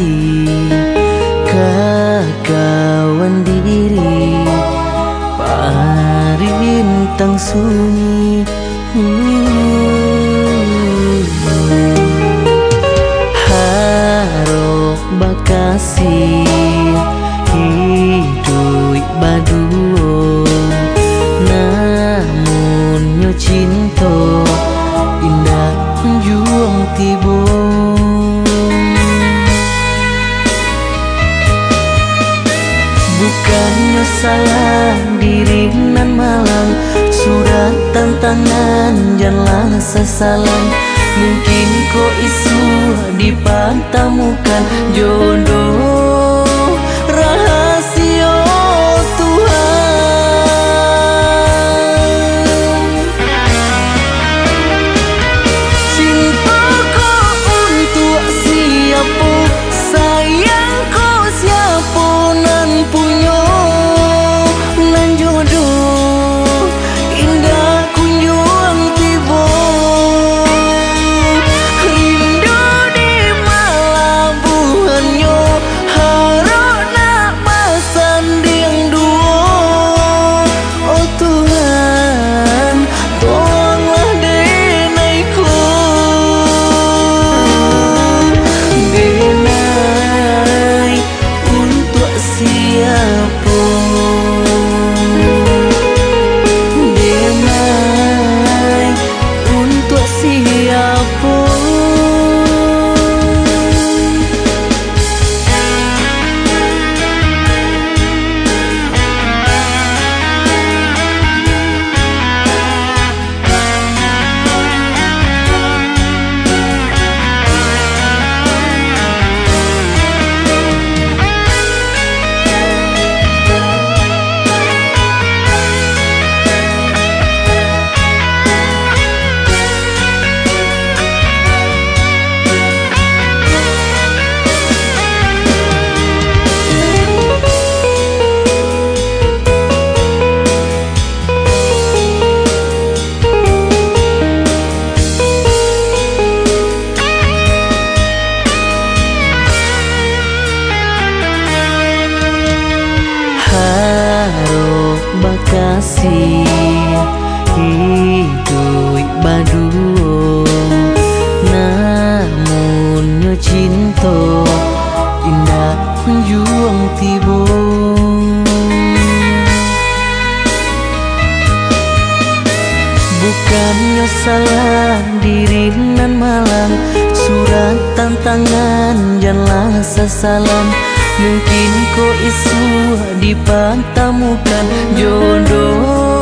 hati Kakawan diri. Parintang sunyi Harok bakasi Hidup baduo Namun nyo Bukannya salah diri nan malang Surat tantangan janganlah sesalan Mungkin kau isu dipantamukan jodoh Salah diri nan malang Surat tantangan janganlah sesalan Mungkin kau isu dipantamukan jodoh